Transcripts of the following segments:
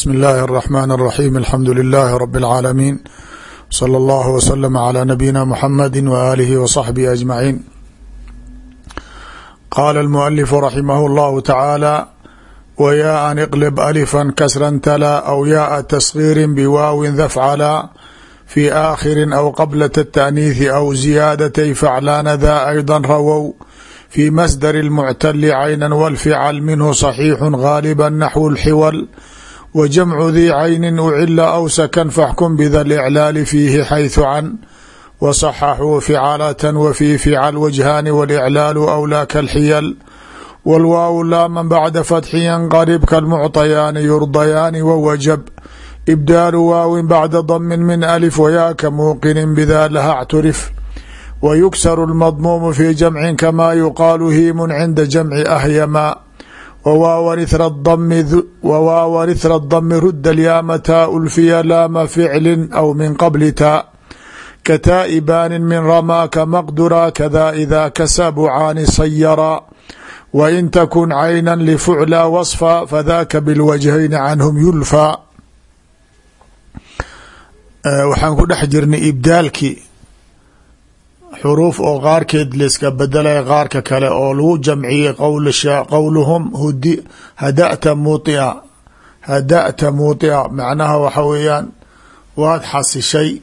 bsmi اllahi الرحmn الرaxيm alxamdu لilaahi rb العaalamiin slى اllah wslm عlى nabiyina mxamadi waalihi wصaxbihi aجmaciin qaala اlmualifu raximah اllahu tacaala wyaa an iqlb alifا kasran tala aw yaaa tasgiiri biwaawin dafcala fi aakhiri aw qablaة الtaأniiثi aw ziyaadaty faclaana da ayضa rawow في masdr الmctl cayna wاlfical minhu صaxiixu غaaliba naxو اlxiwal wa jamcu dii cayni ucila aw sakan faxkum bida اlإclaali fiihi xayثu can waصaxaxuu ficalة wfي fical wajhaani wاlإclaalu أwlaa kalxiyal wاlwaaw laaman bacda fatxi yanqarib kalmucطayaani yurdayaani wwajab ibdaalu waawin bacda dmi min alif wayaaka muuqinin bida laha اcturif wyuksr اlmadmuum fi jamci kama yuqaalu hiimu cinda jamci ahyama wawaawan ithra dami ruda lyaama taa ulfiya laama ficli aw min qabli taa kataa'ibaani min ramaaka maqdura kada ida kasabucaani sayara wain takun cayna lifucla waصfa fadaka bilwajhayni canhum yulfa waxaan ku dhex jirnay ibdaalki xuruuf oo qaarkeed layska bedelay qaarka kale oo lagu jamciyey qowluhum hadata muia hada'ta muutia. Macnaha waxa weeyaan waad xasishay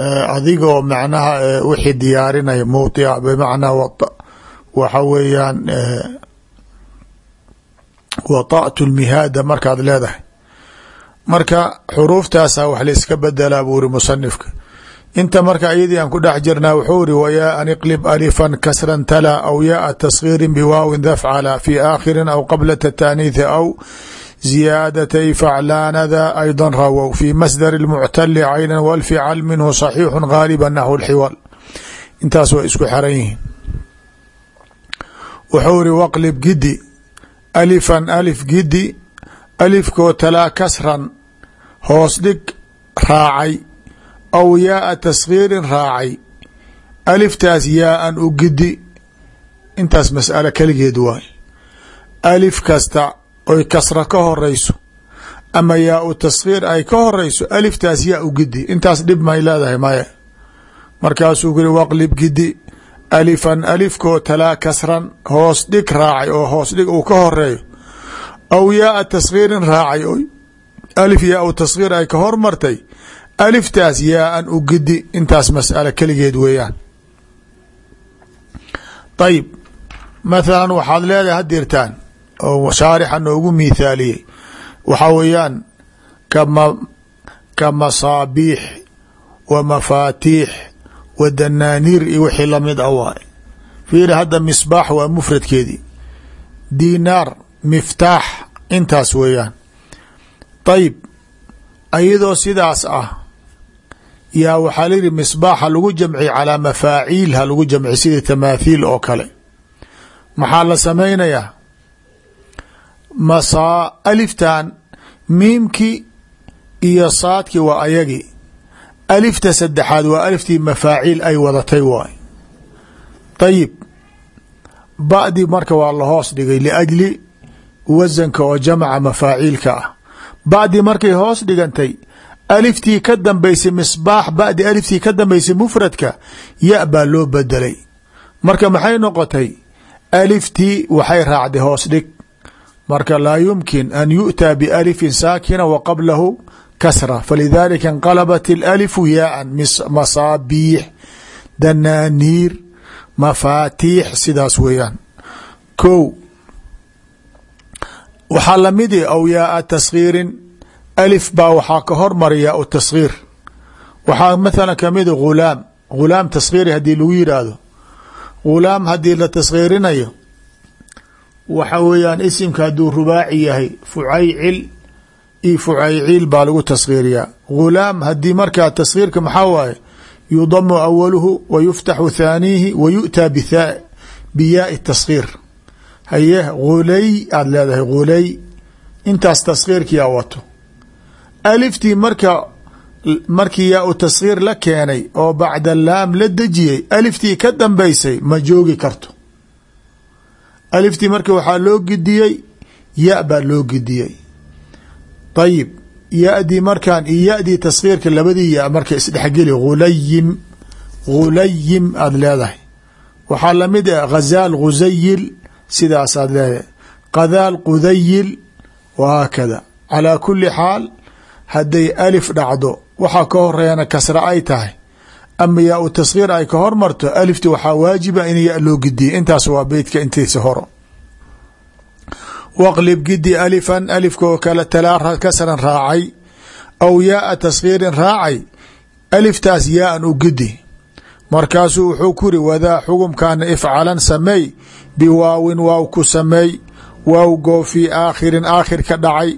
eh, adigoo macnaha eh, wixii diyaarinaya muutia bimacnaa waxa weeyaan eh, wata'tu lmihaada markaad leedahay. Marka xuruuftaasa wax layska bedelaa buu iri musanifka inta marka iyadii aan ku dhex jirnaa wuxuu iri wayaa-an iqlib alifan kasran tala aw yaaa taskhiirin biwaawin dafcala fi aakhirin aw qabla tataaniihi aw ziyaadatay faclaanada ayda rawow fi masdar lmuctali caynan walfical minhu saxiixu gaaliba naxw lxiwal intaas way isku xeran yihiin. Wuxuu iri waqlib gidi alifan alif gidi alifkoo talaa kasran hoos dhig raacay aw yaaa tasgiirin raacay. Aliftaas yaaan u gidi intaas mas'alo keligeed waay alif kasta oy kasra ka horeyso ama yaa u tasgiir ay ka horeyso aliftaas yaa u gidi intaas dhib may leedahay maya markaasuu kuri waqlib gidi alifan alifkoo talaa kasran hoos dhig raacay oo hoos dhig uu ka horeeyo aw yaaa tasgiirin raacay alif yaa u tasgiir ay ka hormartay aliftaas yaa-an u gidi intaas mas'alo keligeed weeyaan. Ayib mathalan waxaad leedahay hadirtaan oo shaarixa noogu miithaaliyey. Waxaa weeyaan kama ka masaabiix wa mafaatiix wa danaaniir iyo wixii la mid a waay. Fiiri hadda misbaax waa mufradkeedii. Dinaar miftaax intaas weeyaan. Ayib ayadoo sidaas ah yaa waxaa layihi misbaaxa lagu jamci calaa mafaaciil ha lagu jamci sida tamaathiil oo kale. Maxaa la samaynayaa? Masaa aliftan miimki iyo saadki waa ayagi. Alifta saddexaad waa aliftii mafaaciil ay wadatay waay. Ayib ba'di marka waa la hoos dhigay liajli wasanka oo jamca mafaaciilka ah. Ba'di markay hoos dhigantay aliftii ka dambaysay misbaax ba'di aliftii ka dambaysay mufradka ya baa loo bedelay marka maxay noqotay? Aliftii waxay raacday hoos dhig. Marka laa yumkin an yu'taa bialifin saakina wa qablahu kasra falidalika inqalabat alalifu yaaan masaabiix danaaniir mafaatiix sidaas weeyaan. Ko waxaa lamidi aw yaaa tasgiirin alif baa waxaa ka hormara yaa u tasgiir waxaa mathala kamida ghulaam ghulaam tasgiiri haddii lagu yidhaahdo ghulaam haddii la tasgiirinayo waxa weeyaan isimka hadduu rubaaci yahay fucaycil io fucayciil baa lagu tasgiiriyaa ghulaam haddii markaa tasgiirka maxaa waaye? Yudamu awaluhu wa yuftaxu thaaniihi wa yu'taa biyaai tasgiir haye ghulay aada leedahay ghulay intaas tasgiirkiyaa wato aliftii marka markii yaa u tasgiir la keenay oo bacda laam la dejiyey aliftii ka dambaysay ma joogi karto. Aliftii marka waxaa loo gidiyey ya baa loo gidiyey. Ayib ya-dii markaan iyo ya-dii taskiirka labadii ya marka isdhexgeli hulayim hulayim aada leedahay. Waxaa la mid ah ghazaal khusayil sidaasaad leedahay. Qadaal qudayil wahaakada calaa kuli xaal hadday alif dhacdo waxaa ka horeeyana kasra ay tahay. Ama yaa u taskhiir ay ka hormarto alifti waxaa waajiba in ya loo gidiya intaas waa beytka intiisa horo waqlib gidi alifan alifka oo kale talaa kasran raacay aw yaaa taskhiirin raacay aliftaas yaaan u gidi markaasuu wuxuu ku yiri wadaa xugumkaana ifcalan sameey biwaawin waaw ku sameey waaw goo fii aakhirin aakhir ka dhacay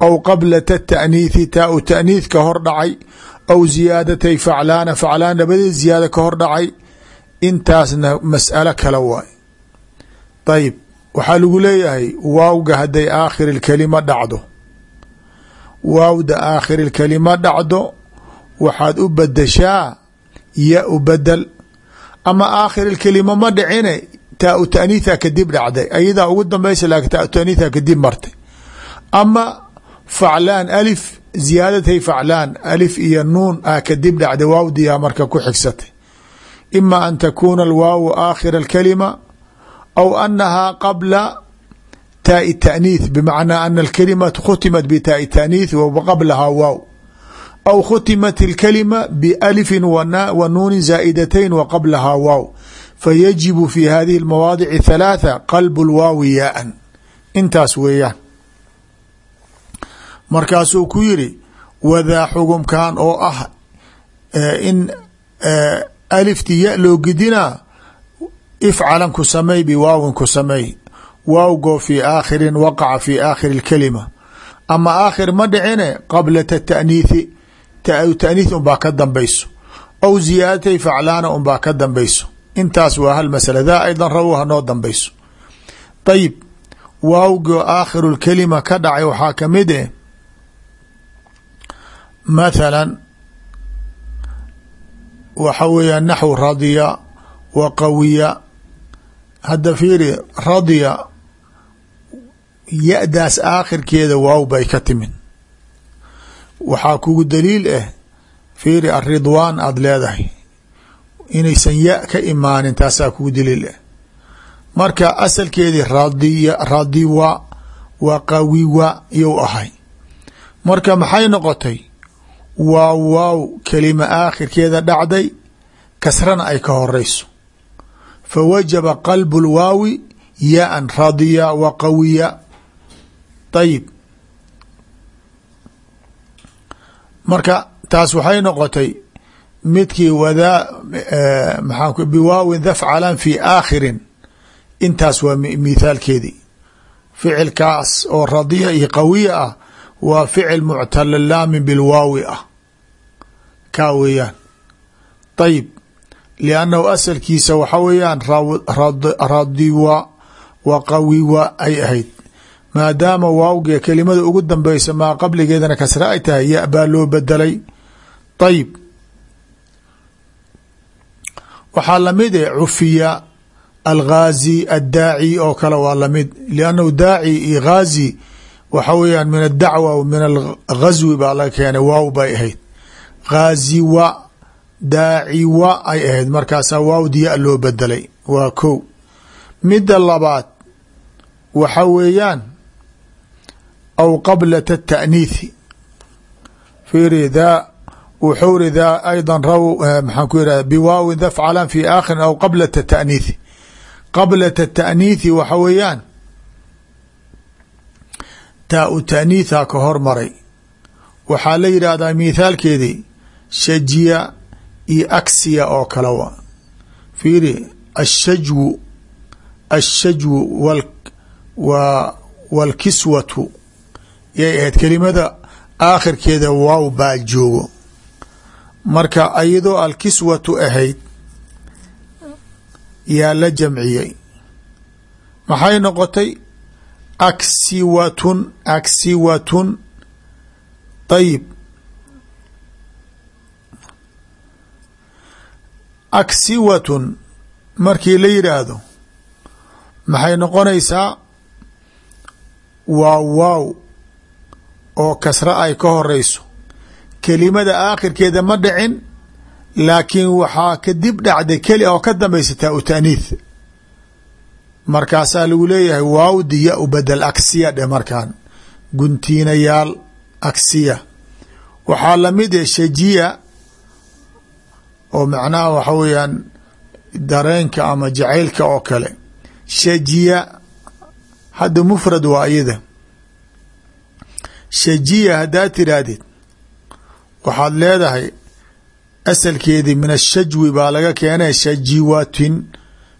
aw qabla tata'niithi taa u ta'niith ka hor dhacay aw ziyaadatay faclaana faclaan labadii ziyaada ka hor dhacay intaasna mas'alo kale waay ayib waxaa lagu leeyahay waawga hadday aakhir lkalima dhacdo waawda aakhir lkalima dhacdo waxaad u badashaa ya u badel ama aakhir lkalima ma dhicine taa u taaniitha kadib dhacday ayadaa ugu dambaysa laakin taa u taaniitha kadib martay ama faclaan alif ziyaadatay faclaan alif iyo nuun ah kadib dhacday waawdiyaa marka ku xigsatay. Ima an takuuna alwaawu aakhira alkalima aw anahaa qabla taai taaniith bimacnaa ana alkalimata khutimat bitaai taaniith wa qablahaa waaw. Aw khutimat alkalima bialifin wa nuunin zaa'idatayn wa qablahaa waaw. Fayajibu fi hadihi almawaadici thalaatha qalbu lwaawi yaaan. Intaas weeyaan markaasuu ku yiri wadaa xugumkan oo ah in alifti ya loo gidinaa ifcalan ku samey biwaawin ku samey waawgoo fi aakhirin waqaca fi aakhiri اlkalima ama aakhir ma dhicine qabla tataniithi taaniith unbaa ka dambayso. Aw ziyaadatay faclaana unbaa ka dambayso. Intaas waa hal masala daa aydan rawo hanoo dambayso. Ayib waawgoo aakhiru lkalima ka dhacay waxaa ka mid eh mathalan waxa weeyaa naxw radiya wa qawiya. Hadda fiiri radiya ya-daas aakhirkeeda waaw bay ka timid waxaa kugu daliil ah fiiri aridwaan aada leedahay. Inaysan ya ka imaanin taasaa kugu daliil ah marka asalkeedii radiya radiwa wa qawiwa you ahay. Marka maxay noqotay waa waaw kelima aakhirkeeda dhacday kasrana ay ka horeyso. Fa wajaba qalbu lwaawi yaan radiya wa qawiya. Ayib marka taas waxay noqotay midkii wadaa maxaa biwaawin dafcalan fi aakhirin. Intaas waa mithaalkeedii. Ficilkaas oo radiya iyo qawiya ah waa ficil muctala laamin bilwaawi ah. Kaa weeyaan. Ayib liannahu asalkiisa waxa weeyaan radiwa wa qawiwa ay ahayd. Maadaama waawgee kelimada ugu dambeysa maa qabligeedana kasre ay tahay ya baa loo bedelay ayib waxaa la mid eh cufiya alghaazi addaaci oo kale waa la mid. Liannahu daaci iyoghaazi waxa weyaan min adacwa min alghaswi baa laga keenay waaw bay ahayd. Haaziwa daaciwa ay ahayd markaasaa waawdiya loo bedelay waa ko midda labaad waxa weeyaan aw qablata taaniithi fiiri daa wuxuu ri daa ayda raw eh, maxaan ku yidhahda biwaawin dafcalan fi aakhirin aw qablata taaniithi qablata taaniithi waxa weeyaan taa u taaniitha ka hormaray waxaa la yidhaahdaa mithaalkeedii shajiya iyo aksiya oo kale wa. Fiiri ashajwu ashajwu wa wاlkiswatu yay ahayd kelimada aakhirkeeda waaw baa joogo. Marka iyadoo alkiswatu ahayd yaa la jamciyey. Maxay noqotay aksiwatun aksiwatun. Ayib aksiwatun markii la yidhaahdo maxay noqonaysaa? Waa waaw oo kasra ay ka horeyso. Kelimada aakhirkeeda ma dhicin laakiin waxaa kadib dhacday keli oo ka dambaysa taa u taaniith markaasaa lagu leeyahay waawdi ya u bedel agsiya dhe markaan. Guntiinayaal agsiya waxaa la mid eh shajiya oo macnaha waxa weeyaan dareenka ama jacaylka oo kale. Shajiya hadda mufrad waa iyada. Shajiya haddaad tiraahdid waxaad leedahay asalkeedii min ashajwi baa laga keenay shajiwatin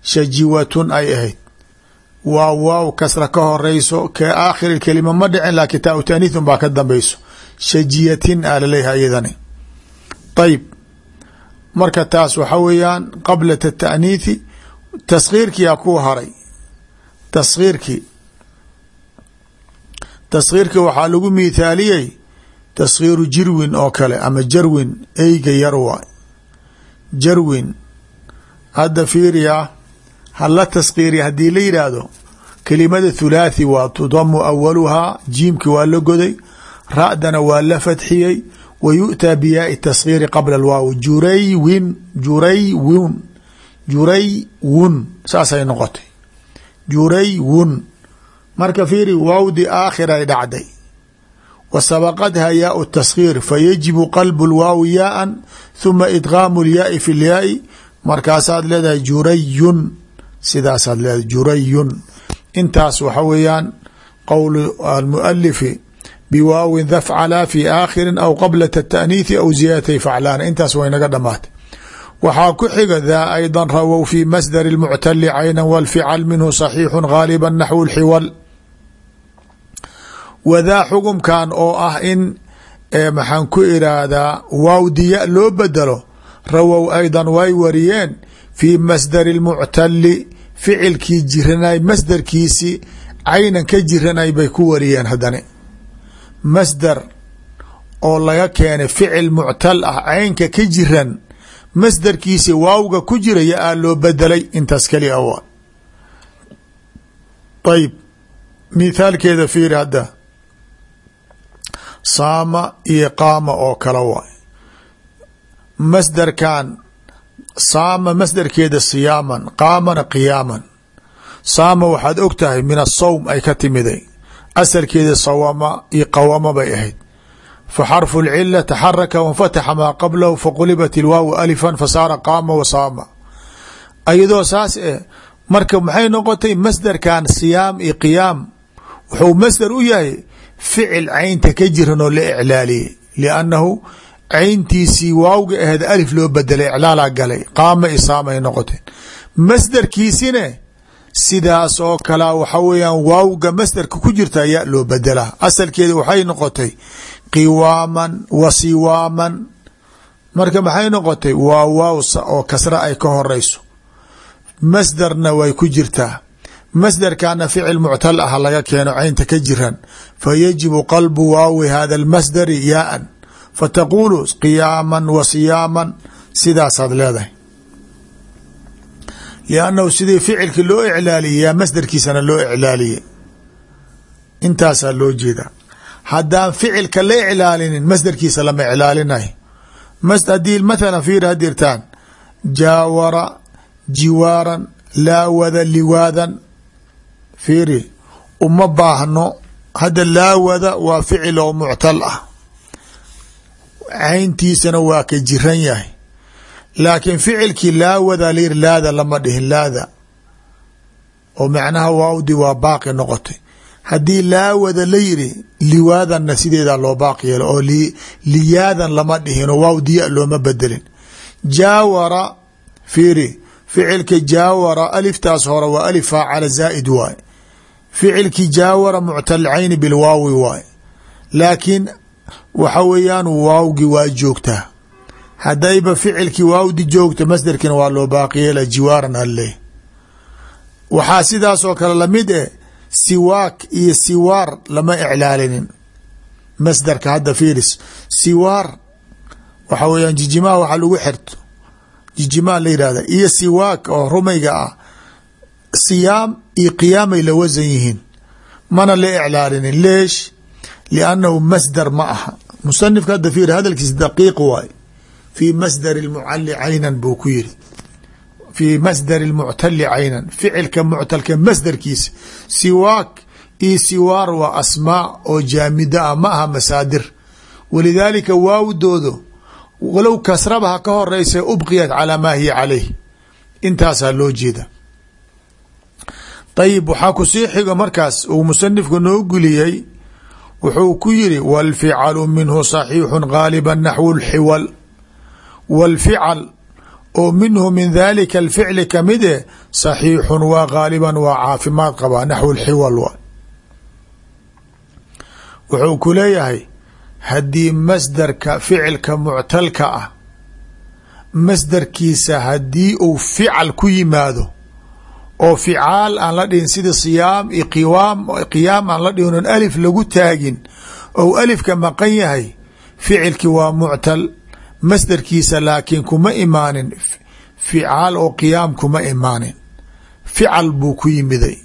shajiwatun ay ahayd waa waaw kasra ka horeyso ke aakhir kelima ma dhicin laakiin taa u taaniithun baa ka dambeyso shajiyatin aa la leeyahay iyadani. Ayib marka taas waxa weeyaan qablat ataaniithi taskhiirkiyaa ku haray. Taskhiirkii taskhiirkii waxaa lagu miithaaliyey taskhiiru jirwin oo kale ama jarwin eyga yar waay jarwin. Hadda fiiriya hala taskhiiriya haddii la yidhaahdo kelimada thulaathi waa tudamu awaluhaa jiimki waa la goday ra'dana waa la fadxiyey wa yu'taa biyaai taskhiiri qabla alwaaw juraywin juraywun juraywun saasay noqotay. Juraywun marka fiiri waawdi aakhiray dhacday. Wa sabaqadha yaau taskhiir fayajibu qalbu lwaawi yaaan huma idgaamu lyaai fi markaasaad leedahay jurayun sidaasaad leeda jurayun. Intaas waxa weeyaan qowl almualifi biwaawin dhafcalaa fi aakhirin aw qablat ataaniihi aw ziyadatay faclaana intaas way naga dhamaatay. Waxaa ku xiga daa aydan rawow fi masdari lmuctali caynan walfical minhu saxiixu gaaliba naxwu lxiwal wadaa xugumkan oo ah in e, maxaan ku iraahdaa waawdiya loo bedelo rawow aydan way wariyeen fi masdari lmuctali ficilkii jiranay masdarkiisi caynan ka jiranay bay ku wariyeen haddana masdar oo laga keenay ficil muctal ah caynka ka jiran masdarkiisi waawga ku jira ya aa loo bedelay intaas keli a wa ayib mithaalkeeda fiiri hadda. Saama iyo qaama oo kale waay. Masdarkan saama masdarkeeda siyaaman qaamana qiyaaman. Saama waxaad og tahay min asawm ay ka timiday. Asalkeeda sawama iyo qawama bay ahayd. Fa xarfu lcila taxaraka wanfataxa maa qablahu faqulibat ilwaawu alifan fasaara qaama wa saama. Ayadoo saas eh marka maxay noqotay masdarkan siyaam iyo qiyaam? Wuxuu masdar u yahay ficil caynta ka jiran oo la iclaaliyey liannahu cayntiisii waawga aheed alif loo bedelay iclaalaa galay qaama iyo saama ay noqoteen. Masdarkiisine sidaas oo kalea waxa weeyaan waawga masdarka ku jirta ayaa loo bedelaa. Asalkeeda waxay noqotay qiwaaman wa marka maxay noqotay? Waa waaw oo kasra ay ka horeyso. Masdarna way ku jirtaa. Masdarkana ficil muctal ah laga keeno caynta ka jiran. Fa qalbu waawi hada almasdari yaaan fataquulu qiyaaman wa siyaaman. Sidaasaad leedahay. Liannahu sidii ficilki loo iclaaliyey yaa masdarkiisana loo iclaaliyey. Intaasaa loo jeedaa. Haddaan ficilka la iclaalinin masdarkiisa lama iclaalinayo. Hadii mathala fiir hadirtaan jaawara jiwaaran laawada liwaadan. Fiiri uma baahno. Hadda laawada waa ficil oo muctal ah cayntiisana waa ka jiran yahay. Laakiin ficilkii laawada layiri laada lama dhihin laada. Oo macnaha waawdi waa baaqi noqotay. Haddii laawada la yiri liwaadanna sideedaa loo baaqi yeelo oo liyaadan lama dhihinoo waawdiya looma bedelin jaawara fiiri ficilka jaawara aliftaas hore waa alif faacala zaa'id waay ficilkii jaawara muctal cayni bilwaawi waay laakiin waxa weeyaan waawgi waa joogtaa. Haddayba ficilkii waawdi joogto masderkina waa loo baaqi yeela jiwaaran alle. Waxaa sidaasoo kale la mid eh siwaak iyo siwaar lama iclaalinin masdarka hadda fiiris. Siwaar waxa weeyaan jijimaha waxa lagu xirto. Jijimaa la yihahda iyo siwaak oo rumayga ah. Siyaam iyo qiyaamay la wasan yihiin. Mana la iclaalinin leesh liannahu masdar ma aha musanifka hadda fiir hadalkiisa daqiiq waay fii masdar lmucali caynan buu ku yiri fii masdar lmuctali caynan ficilka muctalka masdarkiisa siwaak io siwaar waa asmaa oo jaamida ah ma aha masaadir walidaalika waawdoodo walow kasraba ha ka horeysa ubqiyat calaa maa hiya caleyh intaasaa loo jeeda ayib waxaa ku sii xigo markaas uu musanifku noo guliyey wuxuu ku yiri wاlficalu minhu صaxiixu gaaliba naxwu اlxiwal wاlfical oo minhu min dalika اlficli kamide صaxiixu waa gaaliban waa caafimaad qabaa naxwu اlxiwal wa wuxuu ku leeyahay haddii masdarka ficilka muctalka ah masdarkiisa haddii uu fical ku yimaado oo ficaal aan la dhihin sida siyaam iyo qiyaam aan la dhihin oon alif lagu taagin ou alifka maqan yahay ficilki waa muctal masdarkiisa laakiin kuma imaanin ficaal oo qiyaam kuma imaanin. Fical buu ku yimiday.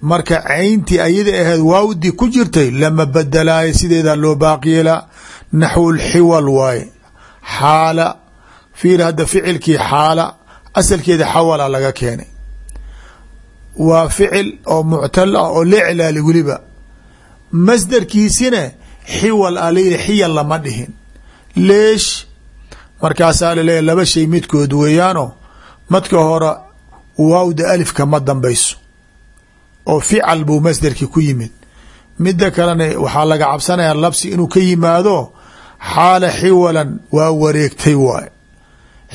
Marka cayntii ayada ahayd waawdii ku jirtay lama bedelaayo sideedaa loo baaqyeelaa naxwu lxiwal waaye. Xaala. Fiir hadda ficilkii xaala asalkeeda xawala laga keenay waa ficil oo muctal ah oo la claali weliba masdarkiisina xiwal a layihi xiyal lama dhihin. Leesh markaasaa laleeyahy laba shay midkood weeyaano madka hore waawda alifka ma dambayso oo fical buu masdarkii ku yimid. Midda kalena waxaa laga cabsanayaa labsi inuu ka yimaado xaala xiwalan waa wareegtay waay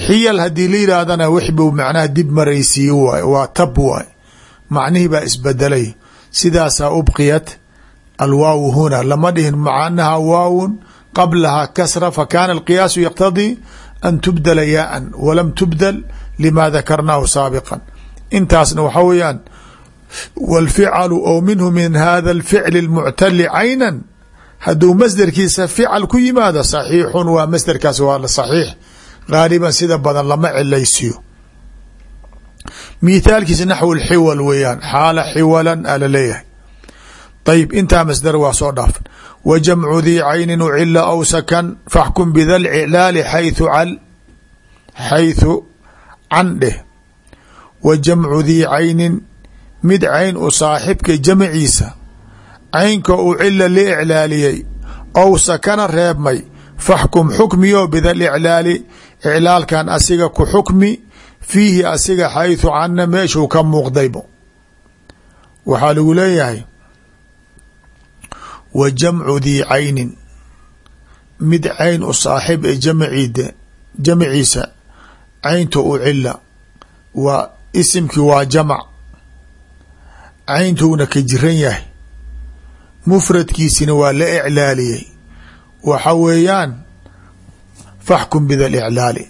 xiyal haddii la yidhaahdana wix buu macnaha dib maraysiiye waay waa tab waay macnihii baa isbedelay sidaasaa ubqiyat alwaaw huna lama dhihin maca anaha waawun qablaha kasra fakana alqiyaasu yaqtadii an tubdala yaaan walam tubdal lima dakarnaahu saabiqa intaasna waxa weeyaan wاlficalu ou minhu min hada اlficli اlmuctali caynan hadduu masderkiisa fical ku yimaado saxiixun waa masderkaas waa saxiix gaaliban sida badan lama cilaysiyo mithaalkiisa naxw xiwal weeyaan. Xaala xiwalan ala leeyahay. Ayb intaa masdar waa soo dhaafan. Wa jamcu dii caynin ucila aw sakan faxkum bida lcilaali xayu al xaythu can dheh. Wa jamcu dii caynin mid cayn u saaxibka jamciisa. Caynka ucila la iclaaliyey aw sakana reebmay faxkum xukmiyo bida liclaali iclaalkan asiga ku xukmi fiihi asiga xayثu canna meeshuu ka muuqdaybo waxaa lagu leeyahay wa jamcu dii caynin. Mid cayn u saaxib ee jamciida jamciisa caynta u cila waa isimkii waa jamc cayntuuna ka jiran yahay. Mufradkiisina waa la iclaaliyey waxa weeyaan faxkum bida liclaali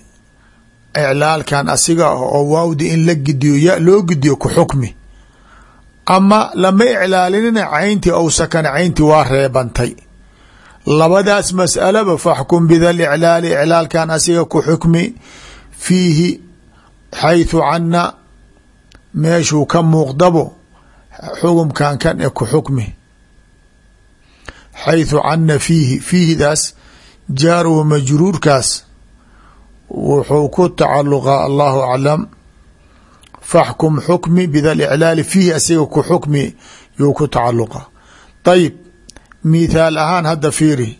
iclaalkan asiga ah oo waawdi in la gidiyo ya loo gidiyo ku xukmi. Ama lama iclaalinina cayntii ou sakana cayntii waa reebantay. Labadaas mas'alaba faxkum bida liclaali iclaalkan asiga ku xukmi fiihi xayثu cana meeshuu ka muuqdabo xukumkan kan e ku xukmi. Xayثu cana fiihi fiihidaas jaar wa majruurkaas wuxuu ku tacaluqaa allahu aclam faxkum xukmi bida liclaali fiihi asiga ku xukmi yuu ku tacaluqa ayib mithaal ahaan hadda fiiri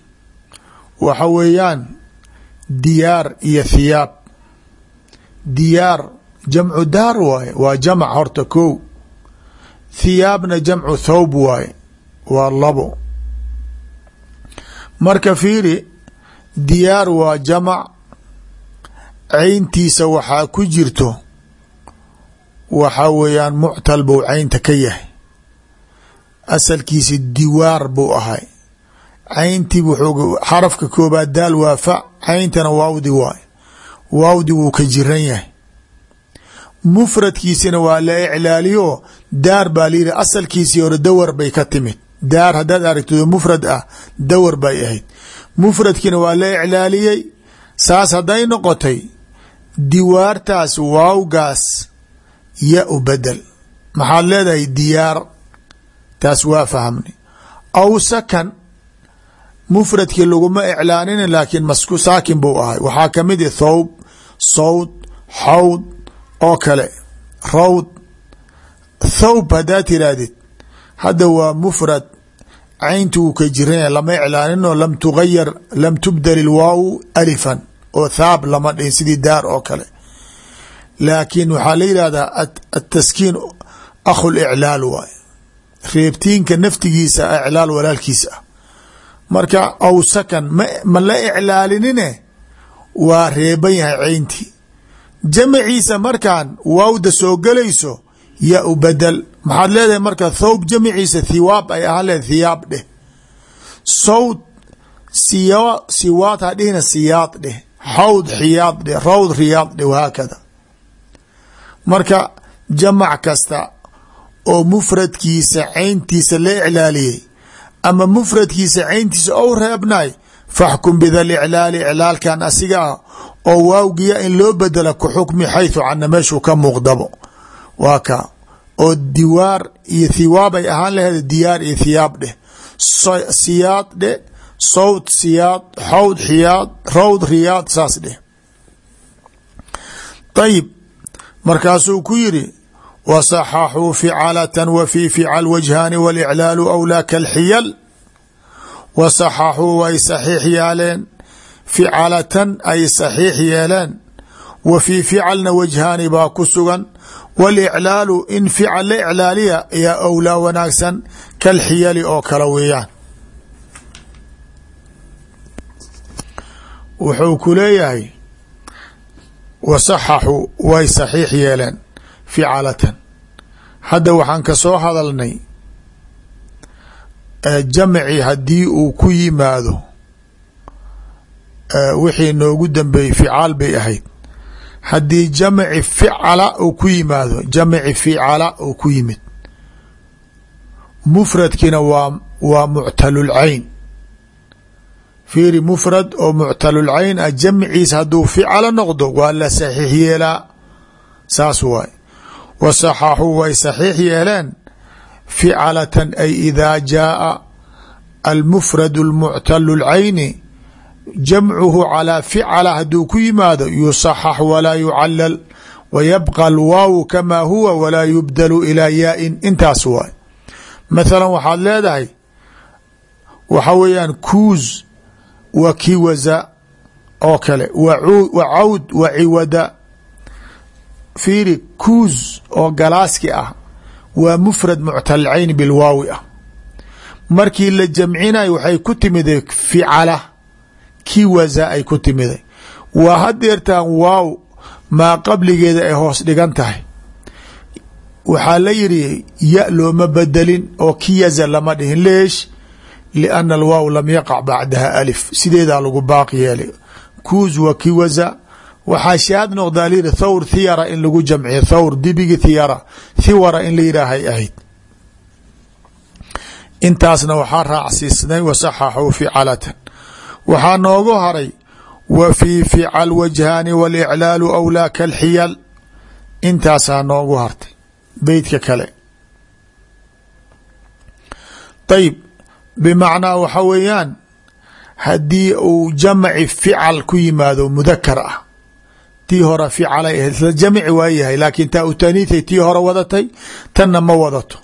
waxa weeyaan diyaar iyo thiyaab. Diyaar jamcu daar waaye waa jamc horta ko thiyaabna jamcu thawb waaye waa labo. Marka fiiri diyaar waa jamac cayntiisa waxaa ku jirto waxaa weeyaan muctal buu caynta ka yahay. Asalkiisi diwaar buu ahay. Cayntii xarafka koobaad daal waa fa cayntana waawdi waay waawdi wuu ka jiran yahay. Mufradkiisina waa la iclaaliyo daar baa layihi asalkiisii hore dawar bay ka timid. Daar haddaad aragtid mufrad ah dawar bay ahayd. Mufradkiina waa la iclaaliyey. Saas hadday noqotay diwaartaas waawgaas ya u bedel. Maxaad leedahay diyaar? Taas waa fahmni. Aw sakan mufradkii laguma iclaanina laakiin masku saakin buu ahay. Waxaa ka mid i thawb sawd xawd oo kale. Rawd. Thawb haddaa tiraahdid hadda waa mufrad. Caynti uu ka jiranya lama iclaaninoo lam tugayar lam tubdal ilwaaw alifan oo thaab lama dhihin sidii daar oo kale. Laakiin waxaa la yidhahdaa ataskiin akhu liclaal waay reebtiinka naftigiisa iclaal walaalkiisa ah. Marka aw sakan ma la iclaalinine? Waa reeban yahay cayntii. Jamaciisa markaan waawda soo gelayso ya u badel maxaad leedahay marka thawb jamaciisa thiwaab ay ahaan leed thiyaab dheh. Sawd siwaad ha dhihina siyaad dheh xawd xiyaad dheh rawd riyaad dheh wahaakada marka jamac kasta oo mufradkiisa cayntiisa la iclaaliyey ama mufradkiisa cayntiisa ou reebnay faxkum bida liclaali iclaalkan asiga ah oo waawgiya in loo bedela ku xukmi xayثu cana meeshuu ka muuqdabo. Waa ka oo diwaar iyo thiwaab ay ahaan laheed diyaar iyo thiyaab dheh siyaad sawd siyaad xawd xiyaad rawd riyaad saas dheh. Ayib markaasuu ku yiri wasaxaxuu ficalatan wa fii fical wajhaani waliclaalu awlaa kalxiyal. Wasaxaxuu way saxiix yeeleen ficalatan ay saxiix yeeleen. Wa fii ficalna wajhaani baa ku sugan. Waliclaalu in fical la iclaaliya ayaa awlaa wanaagsan kalxiyali oo kale weeyaan wuxuu ku leeyahay wasaxaxuu way saxiix yeeleen ficalatan. Hadda waxaan ka soo hadalnay jamci haddii uu ku yimaado wixii noogu dambeeyey ficaal bay ahayd. Haddii jamci ficala uu ku yimaado jamci ficala uu ku yimid mufradkiina waa waa muctalulcayn fiiri mufrad oo muctalulcayn ah jamciis hadduu ficala noqdo waa la saxiix yeelaa. Saas waay. Wasaxaxuu way saxiix yeeleen. Ficalatan ay idaa jaaa almufrad almuctalu lcayni jamcuhu calaa ficala hadduu ku yimaado yusaxax walaa yucalal wa yabqa alwaawu kamaa huwa walaa yubdalu ilaa yaa-in. Intaas waay. Mathalan waxaad leedahay waxa weeyaan kuuz wa kiwaza oo kale. Wa cawd wa ciwada. Fiiri kuuz oo galaaski ah. Waa mufrad muctalcayn bilwaawi ah. Markii la jamcinayo waxay ku timiday ficala. Kiwaza ay ku timiday waa hadeertaan waaw maa qabligeeda ay hoos dhigan tahay. Waxaa la yidhi ya looma bedelin oo kiyaza lama dhihin. Leesh lianna alwaaw lam yaqac bacdaha alif sideedaa lagu baaqi yeelay kuuz wa kiwaza waxaa shaad noqdaa layidhi thawr thiyara in lagu jamciyo thawr dibigi thiyara thiwara in la yidhaahay ahayd intaasna waxaa raacsiisnay wasaxaxuu ficalatan waxaa noogu haray wa fii fical wajhaani waliclaalu awlaa kalxiyal intaasaa noogu hartay beytka kale ayib bimacnaa waxa weeyaan haddii uu jamci fical ku yimaado mudakar ah tii hore ficalay ahayd isla jamci waayahay laakiin taa u taniitay tii hore wadatay tanna ma wadato.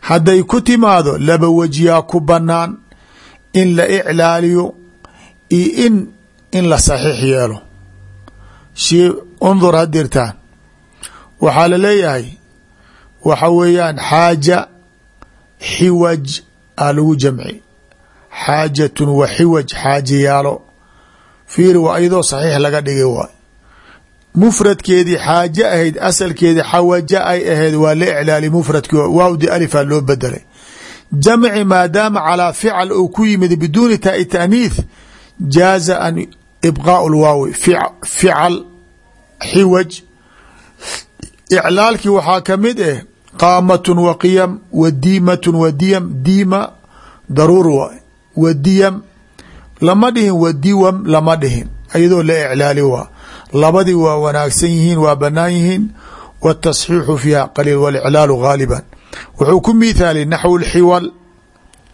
Hadday ku timaado laba wejyaa ku banaan in la iclaaliyo iyo in in la saxiix yeelo. Shi undur hadirtaan waxaa la leeyahay waxa weeyaan xaaja xiwaj a lagu jamci xaajatun wa xiwaj xaajayaalo fiiri waa iyadoo saxiix laga dhigay waay mufradkeedii xaaje ahayd asalkeedii xawaja ay ahayd waa la iclaali mufradki waawdi alifaa loo bedelay jamci maadaama calaa fical uu ku yimid biduuni taai taaniith jaaza an ibqaau lwaawi fical xiwaj. Iclaalkii waxaa ka mid ah wa diimatun wa diyam. Diima daruur diyam. Lama dhihin wa diwam lama dhihin. Iyadoo la iclaali waa labadii waa wanaagsan yihiin waa banaan yihiin. Wاtasxiixu fiiha qaliil wاliclaalu gaaliban wuxuu ku mithaali naxw xiwal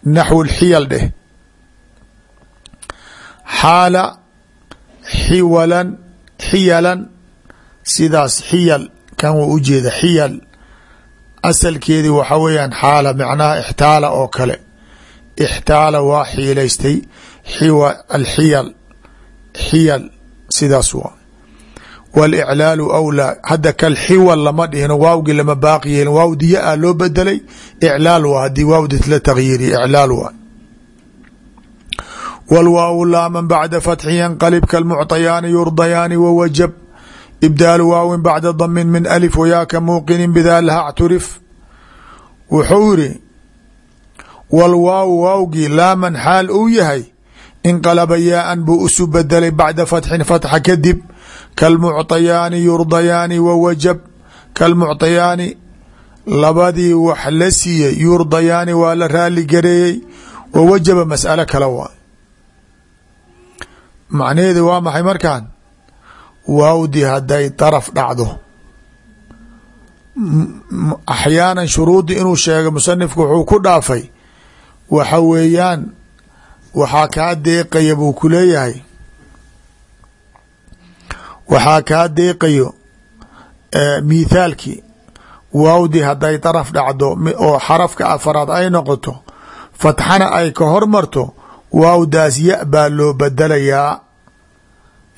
naxw lxiyal dheh. Xaala xiwalan xiyalan. Sidaas xiyal kan ujeeda xiyal asalkeedii waxa weeyaan xaala macnaha ixtaala oo kale. Ixtaala waa xiilaystay xiwa alxiyal xiyal sidaas waa. Waliclaalu awlaa hadda kalxiwal lama dhihino waawgii lama baaqi yeelin waawdi ya-a loo bedelay iclaal waa haddii waawdis la takyiiri iclaal waa. Wlwaaw laaman bacda fatxi yanqalib kalmucطayaani yurdayaani wawajab ibdaalu waawin bacda damin min alif wayaaka muuqinin bidaa laha cturif wuxuu yiri walwaaw waawgii laaman xaal uu yahay inqalaba yaa-an buu isu bedelay bacda fatxin fatxa kadib kalmucطayaani yurdayaani wawajab kalmucطayaani labadii wax la siiyey yurdayaani waa la raali gareeyey wawajaba mas'alo kale waay macnaheedu waa maxay markaan waawdii hadday daraf dhacdo. Axyaanan shuruudii inuu sheegay musanifku wuxuu ku dhaafay. Waxa weeyaan waxaa kaa deeqaya buu ku leeyahay. Waxaa kaa deeqayo mithaalkii waawdii hadday daraf dhacdo oo xarafka afaraad ay noqoto fatxana ay ka hormarto waawdaas ya baa loo bedelayaa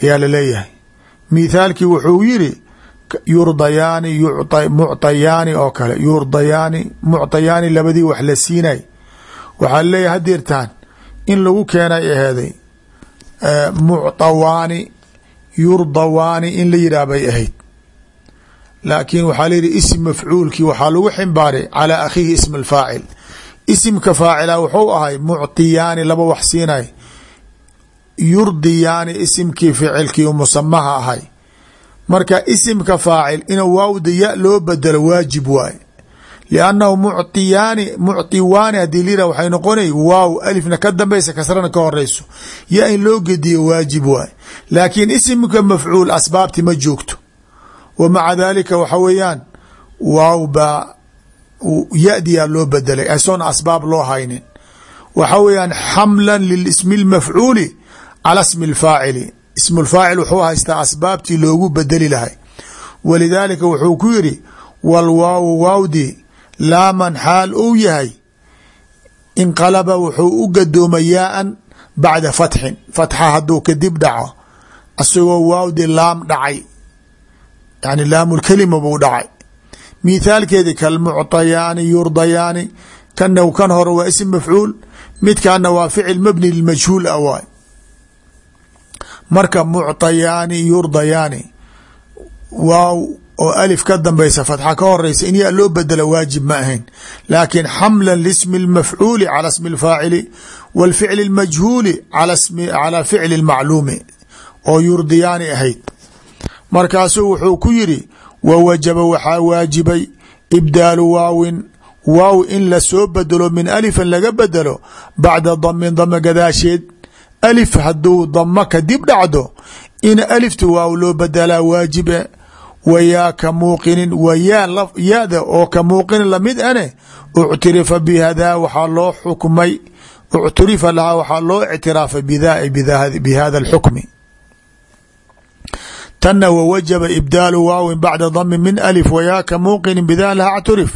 yaa la leeyahay mithaalkii wuxuu yiri yurdayaani mucطayaani oo kale yurdayaani mucطayaani labadii wax la siinay waxaa laleeyahay hadeertaan in lagu keenay aheeday mucطawaani yurdawaani in la yidhaah bay ahayd laakiin waxaa layihi ism mafcuulkii waxaa lagu ximbaaray calى akhiihi ism اlfaacil isimka faacila wuxuu ahay mucطiyaani laba wax siinay yurdiyaani isimkii ficilkii musamaha ahay. Marka isimka faacil inuu waawda ya loo bedelo waajib waaye. Liannahu muctiyaani muctiwaani haddii lira waxay noqonay waaw alifna ka dambaysa kasrana ka horeyso ya in loo gediyo waajib waaye. Laakiin isimka mafcuul asbaabti ma joogto. Wa maca daalika waxa weeyaan waaw baa yadiyaa loo bedelay. Asoon asbaab loo haynin. Waxa weeyaan xamlan lilismi lmafcuuli cala smi اlfaacili ismu lfaacil wuxuu haystaa asbaabtii loogu bedeli lahay walidaalika wuxuu ku yiri walwaawu waawdi laaman xaal uu yahay inqalaba wuxuu u gadooma yaaan bacda fatxin fatxa hadduu kadib dhaco asagoo waawdi laam dhacay yani laamulkelima buu dhacay mithaalkeedi kalmucطayaani yurdayaani kana kan hore waa ism mafcuul midkaana waa ficil mabni lmajhuul a waay marka mucطayaani yurdayaani waaw oo alif ka dambeysa fatxa ka horeysa in yaa loo bedela waajib ma ahayn laakiin xamla lismi اlmafcuuli calى smi اlfaacili wاlficli اlmajhuuli calى ficli اlmacluumi oo yurdiyaani ahayd markaasuu wuxuu ku yiri wawajaba waxaa waajibay ibdaalu waawin waaw in lasoo bedelo min alifan laga bedelo bacda damin dama gadaasheed alif hadduu dama kadib dhacdo in alifta waaw loo bedelaa waajibe wayaa ka muuqinin wayaa yaada oo ka muuqinin la mid ane uctirifa bihada waxaa loo xukmay uctirifa lahaa waxaa loo ictiraafay bihada alxukmi. Tana wwajaba ibdaalu waawin bacda dami min alif wayaaka muuqinin bida laha cturif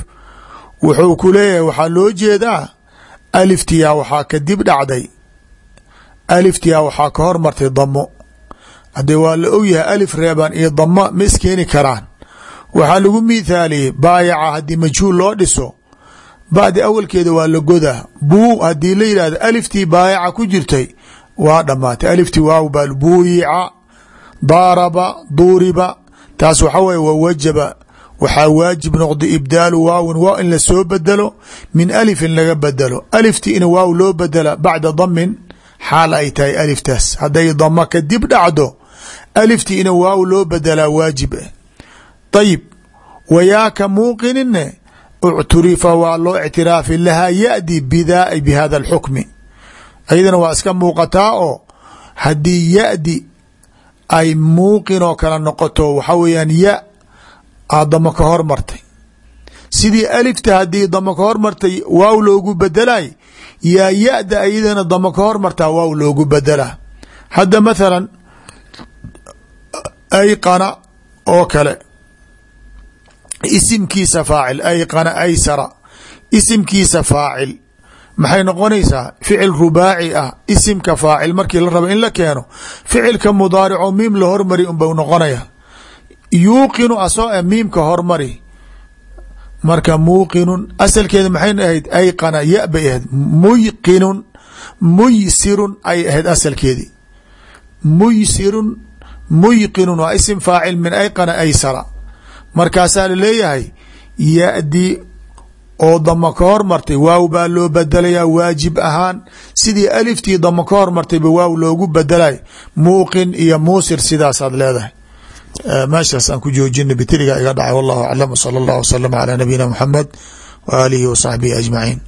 wuxuu ku leeyahay waxaa loo jeedaa aliftiyaa waxaa kadib dhacday aliftiyaa waxaa ka hormartay damo haddee waa la ogyahay alif reeban iyo damo ma iskeeni karaan. Waxaa lagu mithaaliyey baayaca haddii majhuul loo dhiso. Bacdi awalkeeda waa la godaa. Buu haddii la yidhahdo aliftii baayaca ku jirtay waa dhamaatay aliftii waaw baa buuyica daaraba duuriba. Taas waxa weye wawajaba waxaa waajib noqday ibdaalu waawin waaw in la soo bedelo min alifin laga bedelo alifti in waaw loo bedela bacda damin xaal ay tahay aliftaas. Hadday dama kadib dhacdo alifti in waaw loo bedelaa waajib ah ayib wayaaka muuqinine ucturifa waa loo ictiraafi lahaa yadi bidaa bi hada alxukmi ayadana waa iska muuqataa oo haddii yadi ay muuqin oo kala noqoto waxa weeyaan ya aa damo ka hormartay sidii alifta haddii damo ka hormartay waaw loogu bedelay yaa ya-da ayadana damo ka hormartaa waaw loogu bedelaa hadda mathalan ayqana oo kale. Isimkiisa faacil ayqana aysara. Isimkiisa faacil. Maxay noqonaysaa? Ficil rubaaci ah isimka faacil markii la rabo in la keeno ficilka mudaarico miim la hormari unbau noqonaya yuuqinu asoo a miimka hormari marka muuqinun asalkeeda maxay ahayd? Ayqana ya bay ahayd. Muyqinun muysirun ay ahayd asalkeedii muysirun muyqinun waa isim faacil min ayqana aysara markaasaa la leeyahay yadi oo dama ka hormartay waaw baa loo bedelayaa waajib ahaan. Sidii aliftii dama ka hormartayba waaw loogu bedelay muuqin iyo muusir sidaasaad leedahay meeshaas aan ku joojina bitiriga iga dhacay wallahu aclam wsala allah wslama calaa nabiyina muxamed wa aalihi wa saxbihi ajmaciin